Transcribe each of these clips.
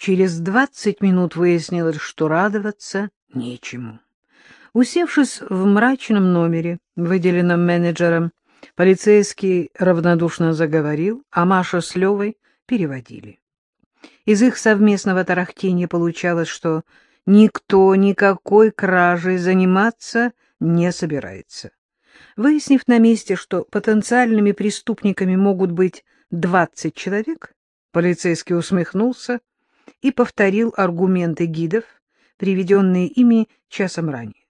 Через двадцать минут выяснилось, что радоваться нечему. Усевшись в мрачном номере, выделенном менеджером, полицейский равнодушно заговорил, а Маша с Левой переводили. Из их совместного тарахтения получалось, что никто никакой кражей заниматься не собирается. Выяснив на месте, что потенциальными преступниками могут быть двадцать человек, полицейский усмехнулся и повторил аргументы гидов, приведенные ими часом ранее.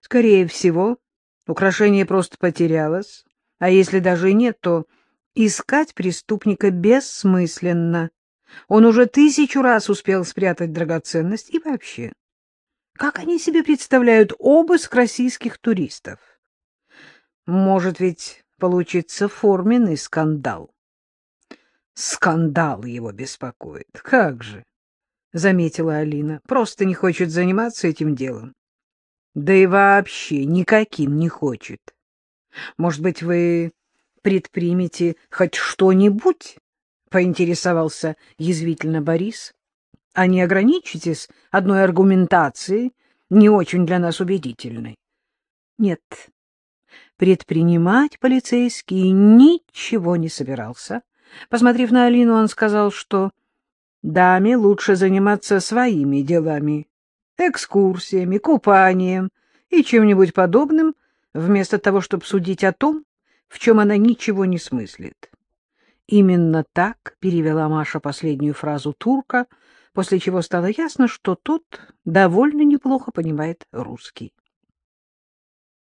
Скорее всего, украшение просто потерялось, а если даже нет, то искать преступника бессмысленно. Он уже тысячу раз успел спрятать драгоценность и вообще. Как они себе представляют обыск российских туристов? Может ведь получиться форменный скандал. Скандал его беспокоит. Как же? — заметила Алина. — Просто не хочет заниматься этим делом. Да и вообще никаким не хочет. Может быть, вы предпримете хоть что-нибудь? — поинтересовался язвительно Борис. — А не ограничитесь одной аргументацией, не очень для нас убедительной? — Нет, предпринимать полицейский ничего не собирался. Посмотрев на Алину, он сказал, что даме лучше заниматься своими делами экскурсиями, купанием и чем-нибудь подобным, вместо того, чтобы судить о том, в чем она ничего не смыслит. Именно так перевела Маша последнюю фразу турка, после чего стало ясно, что тот довольно неплохо понимает русский.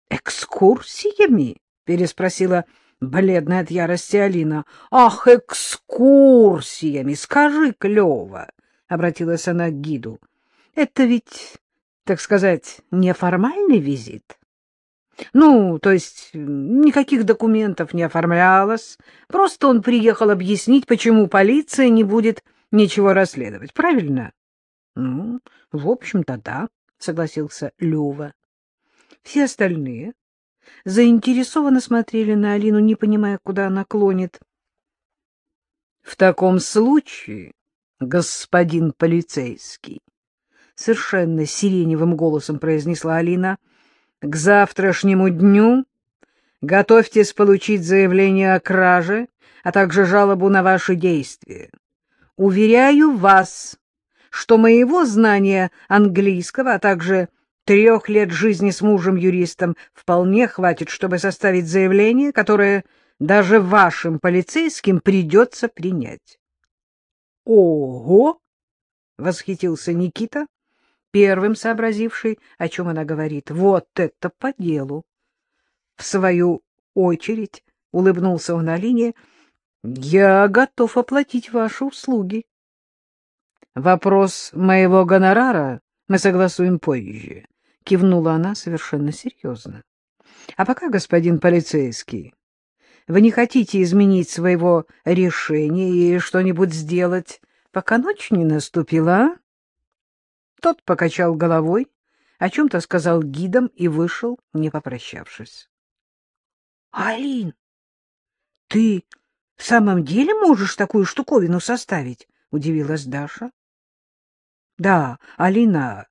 «Экскурсиями?» — переспросила бледная от ярости Алина. «Ах, экскурсиями! Скажи, клево!» — обратилась она к гиду. Это ведь, так сказать, неформальный визит. Ну, то есть никаких документов не оформлялось, просто он приехал объяснить, почему полиция не будет ничего расследовать, правильно? Ну, в общем-то, да, согласился Лёва. Все остальные заинтересованно смотрели на Алину, не понимая, куда она клонит. — В таком случае, господин полицейский, совершенно сиреневым голосом произнесла Алина. — К завтрашнему дню готовьтесь получить заявление о краже, а также жалобу на ваши действия. Уверяю вас, что моего знания английского, а также трех лет жизни с мужем-юристом вполне хватит, чтобы составить заявление, которое даже вашим полицейским придется принять. — Ого! — восхитился Никита, первым сообразивший, о чем она говорит. Вот это по делу! В свою очередь улыбнулся он Алине. Я готов оплатить ваши услуги. Вопрос моего гонорара мы согласуем позже, кивнула она совершенно серьезно. А пока, господин полицейский, вы не хотите изменить своего решения и что-нибудь сделать, пока ночь не наступила, а? Тот покачал головой, о чем-то сказал гидам и вышел, не попрощавшись. — Алин, ты в самом деле можешь такую штуковину составить? — удивилась Даша. — Да, Алина,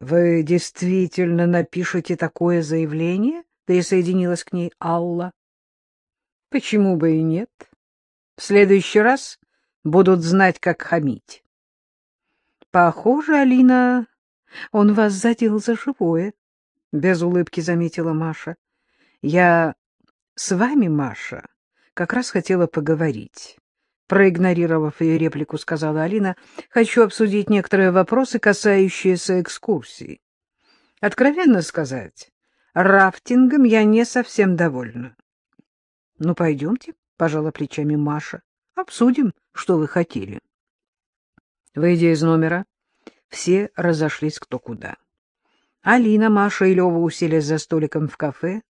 вы действительно напишете такое заявление? — присоединилась к ней Алла. — Почему бы и нет? В следующий раз будут знать, как хамить. — Похоже, Алина, он вас задел за живое, — без улыбки заметила Маша. — Я с вами, Маша, как раз хотела поговорить. Проигнорировав ее реплику, сказала Алина, — хочу обсудить некоторые вопросы, касающиеся экскурсий. Откровенно сказать, рафтингом я не совсем довольна. — Ну, пойдемте, — пожала плечами Маша, — обсудим, что вы хотели. Выйдя из номера, все разошлись кто куда. Алина, Маша и Лева уселись за столиком в кафе,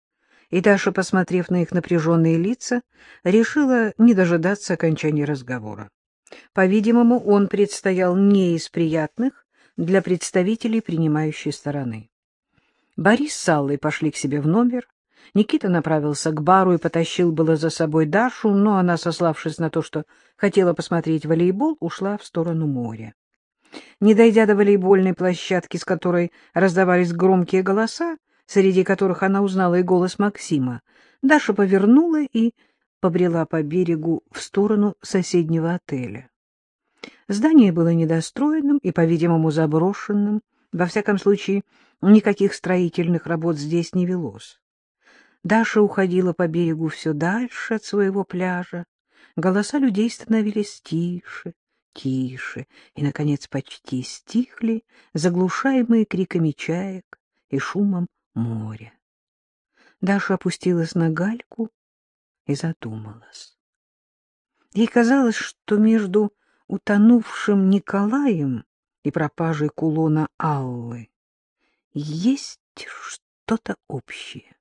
и Даша, посмотрев на их напряженные лица, решила не дожидаться окончания разговора. По-видимому, он предстоял не из приятных для представителей принимающей стороны. Борис с Аллой пошли к себе в номер. Никита направился к бару и потащил было за собой Дашу, но она, сославшись на то, что хотела посмотреть волейбол, ушла в сторону моря. Не дойдя до волейбольной площадки, с которой раздавались громкие голоса, среди которых она узнала и голос Максима, Даша повернула и побрела по берегу в сторону соседнего отеля. Здание было недостроенным и, по-видимому, заброшенным. Во всяком случае, никаких строительных работ здесь не велось. Даша уходила по берегу все дальше от своего пляжа. Голоса людей становились тише, тише, и, наконец, почти стихли, заглушаемые криками чаек и шумом моря. Даша опустилась на гальку и задумалась. Ей казалось, что между утонувшим Николаем и пропажей кулона Аллы есть что-то общее.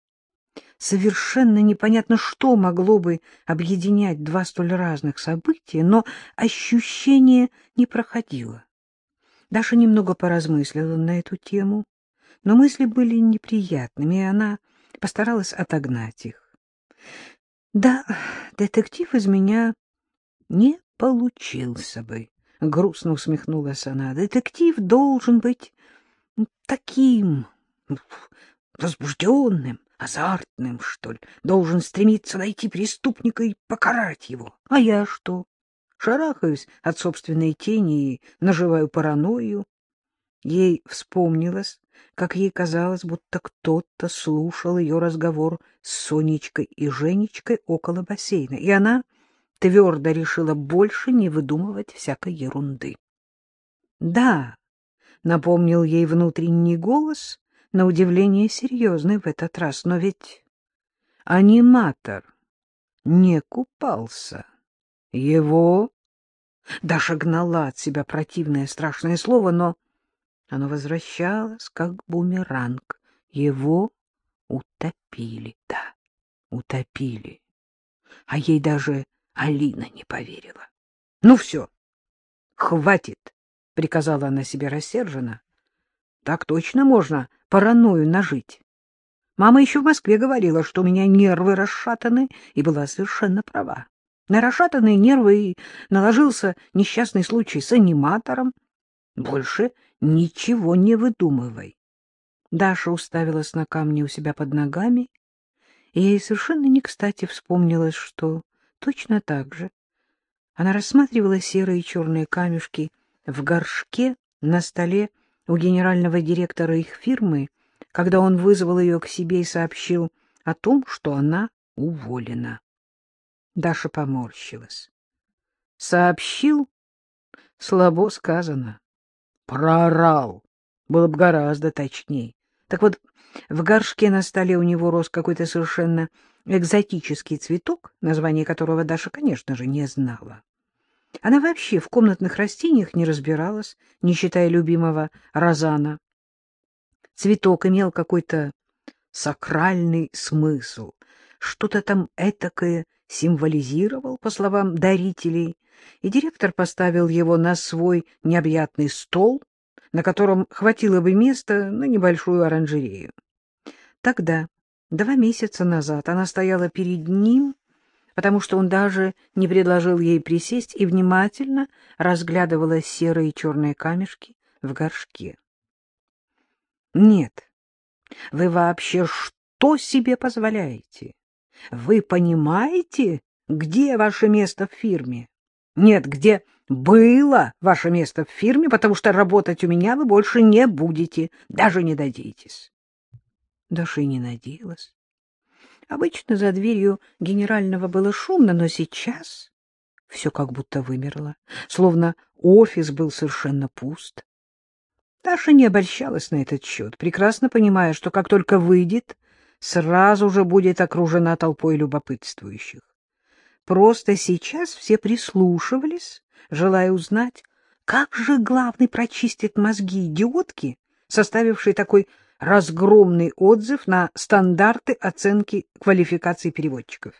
Совершенно непонятно, что могло бы объединять два столь разных события, но ощущение не проходило. Даша немного поразмыслила на эту тему, но мысли были неприятными, и она постаралась отогнать их. Да, детектив из меня не получился бы, — грустно усмехнулась она. Детектив должен быть таким возбужденным, азартным, что ли, должен стремиться найти преступника и покарать его. А я что? Шарахаюсь от собственной тени и наживаю паранойю. Ей вспомнилось, как ей казалось, будто кто-то слушал ее разговор с Сонечкой и Женечкой около бассейна, и она твердо решила больше не выдумывать всякой ерунды. — Да, — напомнил ей внутренний голос, на удивление серьезный в этот раз, но ведь аниматор не купался. Его... Даша гнала от себя противное страшное слово, но оно возвращалось, как бумеранг. Его утопили, да, утопили. А ей даже Алина не поверила. — Ну все, хватит, — приказала она себе рассерженно. — Так точно можно паранойю нажить. Мама еще в Москве говорила, что у меня нервы расшатаны, и была совершенно права. На расшатанные нервы и наложился несчастный случай с аниматором. Больше ничего не выдумывай. Даша уставилась на камни у себя под ногами, и ей совершенно не кстати вспомнилось, что точно так же она рассматривала серые и черные камешки в горшке на столе у генерального директора их фирмы, когда он вызвал ее к себе и сообщил о том, что она уволена. Даша поморщилась. Сообщил? Слабо сказано. Проорал. Было бы гораздо точнее. Так вот, в горшке на столе у него рос какой-то совершенно экзотический цветок, название которого Даша, конечно же, не знала. Она вообще в комнатных растениях не разбиралась, не считая любимого розана. Цветок имел какой-то сакральный смысл, что-то там этакое символизировал, по словам дарителей, и директор поставил его на свой необъятный стол, на котором хватило бы места на небольшую оранжерею. Тогда, два месяца назад, она стояла перед ним, потому что он даже не предложил ей присесть и внимательно разглядывала серые и черные камешки в горшке. Нет, вы вообще что себе позволяете? Вы понимаете, где ваше место в фирме? Нет, где было ваше место в фирме, потому что работать у меня вы больше не будете, даже не надеетесь. Даша и не надеялась. Обычно за дверью генерального было шумно, но сейчас все как будто вымерло, словно офис был совершенно пуст. Даша не обольщалась на этот счет, прекрасно понимая, что как только выйдет, сразу же будет окружена толпой любопытствующих. Просто сейчас все прислушивались, желая узнать, как же главный прочистит мозги идиотки, составившей такой разгромный отзыв на стандарты оценки квалификации переводчиков.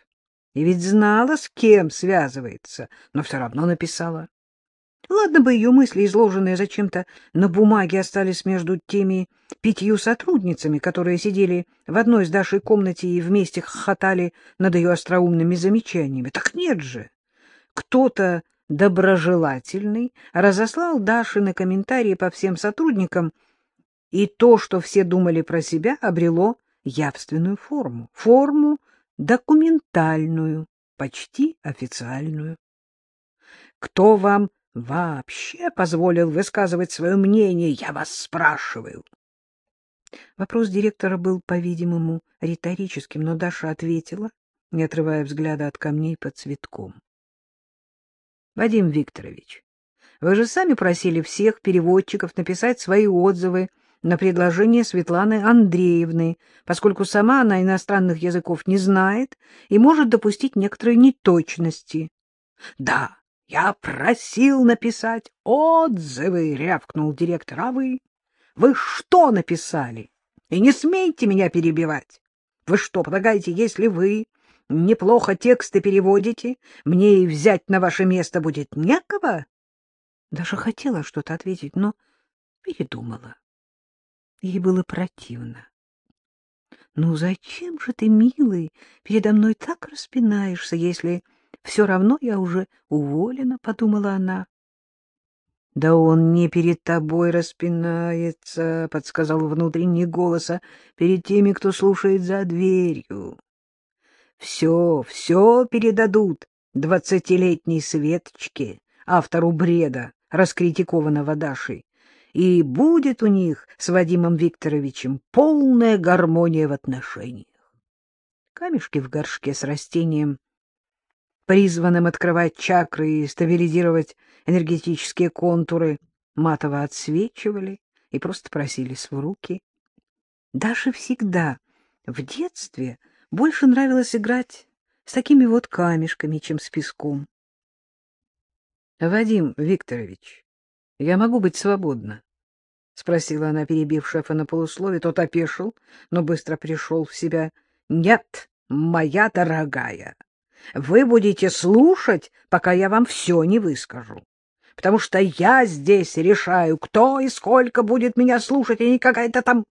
И ведь знала, с кем связывается, но все равно написала. Ладно бы ее мысли, изложенные зачем-то на бумаге, остались между теми пятью сотрудницами, которые сидели в одной с Дашей комнате и вместе хохотали над ее остроумными замечаниями. Так нет же! Кто-то доброжелательный, разослал Дашины комментарии по всем сотрудникам, и то, что все думали про себя, обрело явственную форму, форму документальную, почти официальную. Кто вам вообще позволил высказывать свое мнение, я вас спрашиваю? Вопрос директора был, по-видимому, риторическим, но Даша ответила, не отрывая взгляда от камней под цветком. — Вадим Викторович, вы же сами просили всех переводчиков написать свои отзывы на предложение Светланы Андреевны, поскольку сама она иностранных языков не знает и может допустить некоторые неточности. — Да, я просил написать отзывы, — рявкнул директор. — А вы? Вы что написали? И не смейте меня перебивать. Вы что, полагаете, если вы неплохо тексты переводите, мне и взять на ваше место будет некого? Даже хотела что-то ответить, но передумала. Ей было противно. — Ну зачем же ты, милый, передо мной так распинаешься, если все равно я уже уволена, — подумала она. — Да он не перед тобой распинается, — подсказал внутренний голос, а перед теми, кто слушает за дверью. Все, все передадут двадцатилетней Светочке, автору бреда, раскритикованного Дашей, и будет у них с Вадимом Викторовичем полная гармония в отношениях. Камешки в горшке с растением призванным открывать чакры и стабилизировать энергетические контуры, матово отсвечивали и просто просились в руки. Даже всегда в детстве больше нравилось играть с такими вот камешками, чем с песком. — Вадим Викторович, я могу быть свободна? — спросила она, перебив шефа на полуслове. Тот опешил, но быстро пришел в себя. — Нет, моя дорогая, вы будете слушать, пока я вам все не выскажу. Потому что я здесь решаю, кто и сколько будет меня слушать, а не какая-то там,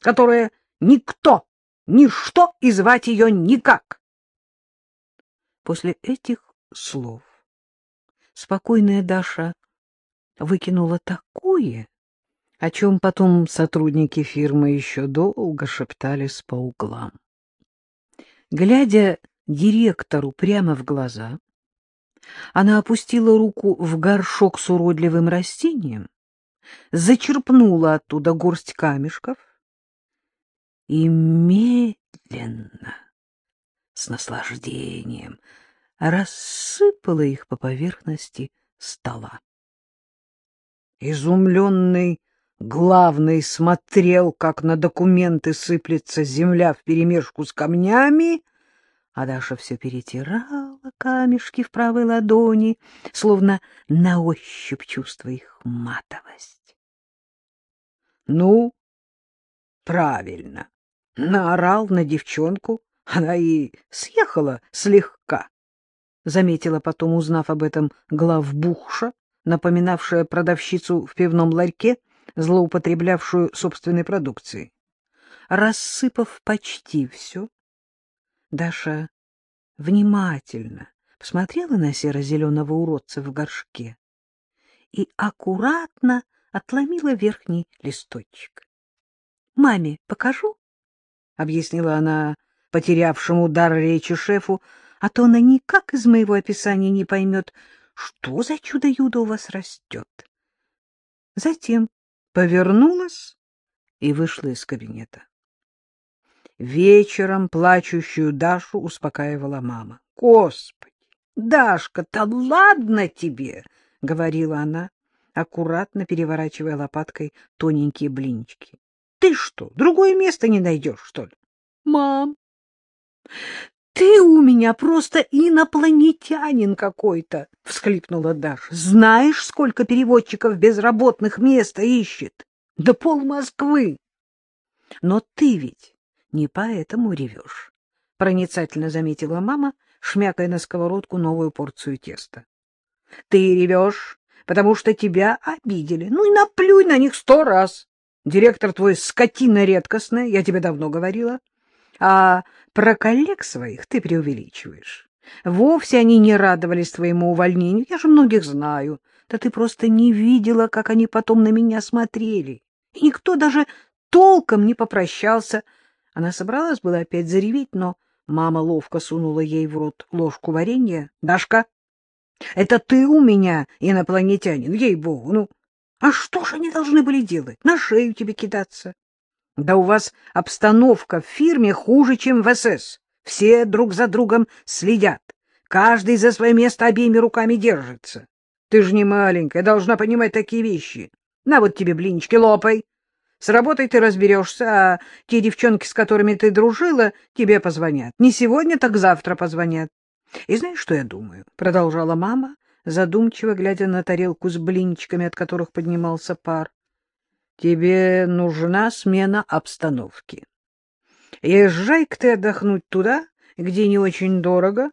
которая никто, ничто и звать ее никак. После этих слов спокойная Даша выкинула такое, о чем потом сотрудники фирмы еще долго шептались по углам. Глядя директору прямо в глаза. Она опустила руку в горшок с уродливым растением, зачерпнула оттуда горсть камешков и медленно, с наслаждением, рассыпала их по поверхности стола. Изумленный главный смотрел, как на документы сыплется земля вперемешку с камнями, а Даша все перетирала камешки в правой ладони, словно на ощупь чувствуя их матовость. — Ну, правильно, наорал на девчонку, она и съехала слегка, — заметила потом, узнав об этом главбухша, напоминавшая продавщицу в пивном ларьке, злоупотреблявшую собственной продукцией. Рассыпав почти все, Даша внимательно посмотрела на серо-зеленого уродца в горшке и аккуратно отломила верхний листочек. — Маме покажу? — объяснила она потерявшему дар речи шефу, а то она никак из моего описания не поймет, что за чудо-юдо у вас растет. Затем повернулась и вышла из кабинета. Вечером плачущую Дашу успокаивала мама. — Господи, Дашка-то ладно тебе, — говорила она, аккуратно переворачивая лопаткой тоненькие блинчики. — Ты что, другое место не найдешь, что ли? — Мам, ты у меня просто инопланетянин какой-то, — всхлипнула Даша. — Знаешь, сколько переводчиков безработных места ищет? Да пол Москвы. Но ты ведь не поэтому ревешь, — проницательно заметила мама, шмякая на сковородку новую порцию теста. — Ты ревешь, потому что тебя обидели. Ну и наплюй на них сто раз. Директор твой скотина редкостная, я тебе давно говорила. А про коллег своих ты преувеличиваешь. Вовсе они не радовались твоему увольнению. Я же многих знаю. Да ты просто не видела, как они потом на меня смотрели. И никто даже толком не попрощался. Она собралась была опять зареветь, но мама ловко сунула ей в рот ложку варенья. — Дашка, это ты у меня инопланетянин, ей-богу. Ну, а что же они должны были делать? На шею тебе кидаться? Да у вас обстановка в фирме хуже, чем в СС. Все друг за другом следят. Каждый за свое место обеими руками держится. Ты же не маленькая, должна понимать такие вещи. На вот тебе блинчики, лопай. С работой ты разберешься, а те девчонки, с которыми ты дружила, тебе позвонят. Не сегодня, так завтра позвонят. И знаешь, что я думаю? — продолжала мама, задумчиво глядя на тарелку с блинчиками, от которых поднимался пар. — Тебе нужна смена обстановки. Езжай-ка ты отдохнуть туда, где не очень дорого.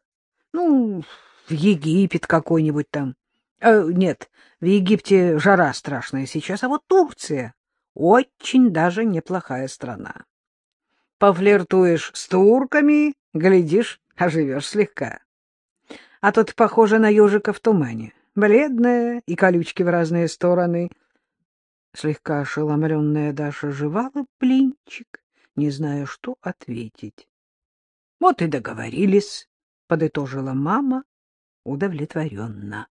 Ну, в Египет какой-нибудь там. Э, нет, в Египте жара страшная сейчас, а вот Турция очень даже неплохая страна. Пофлиртуешь с турками, глядишь, оживешь слегка. А тут похоже на ежика в тумане. Бледная и колючки в разные стороны. Слегка ошеломленная Даша жевала блинчик, не зная, что ответить. — Вот и договорились, — подытожила мама удовлетворенно.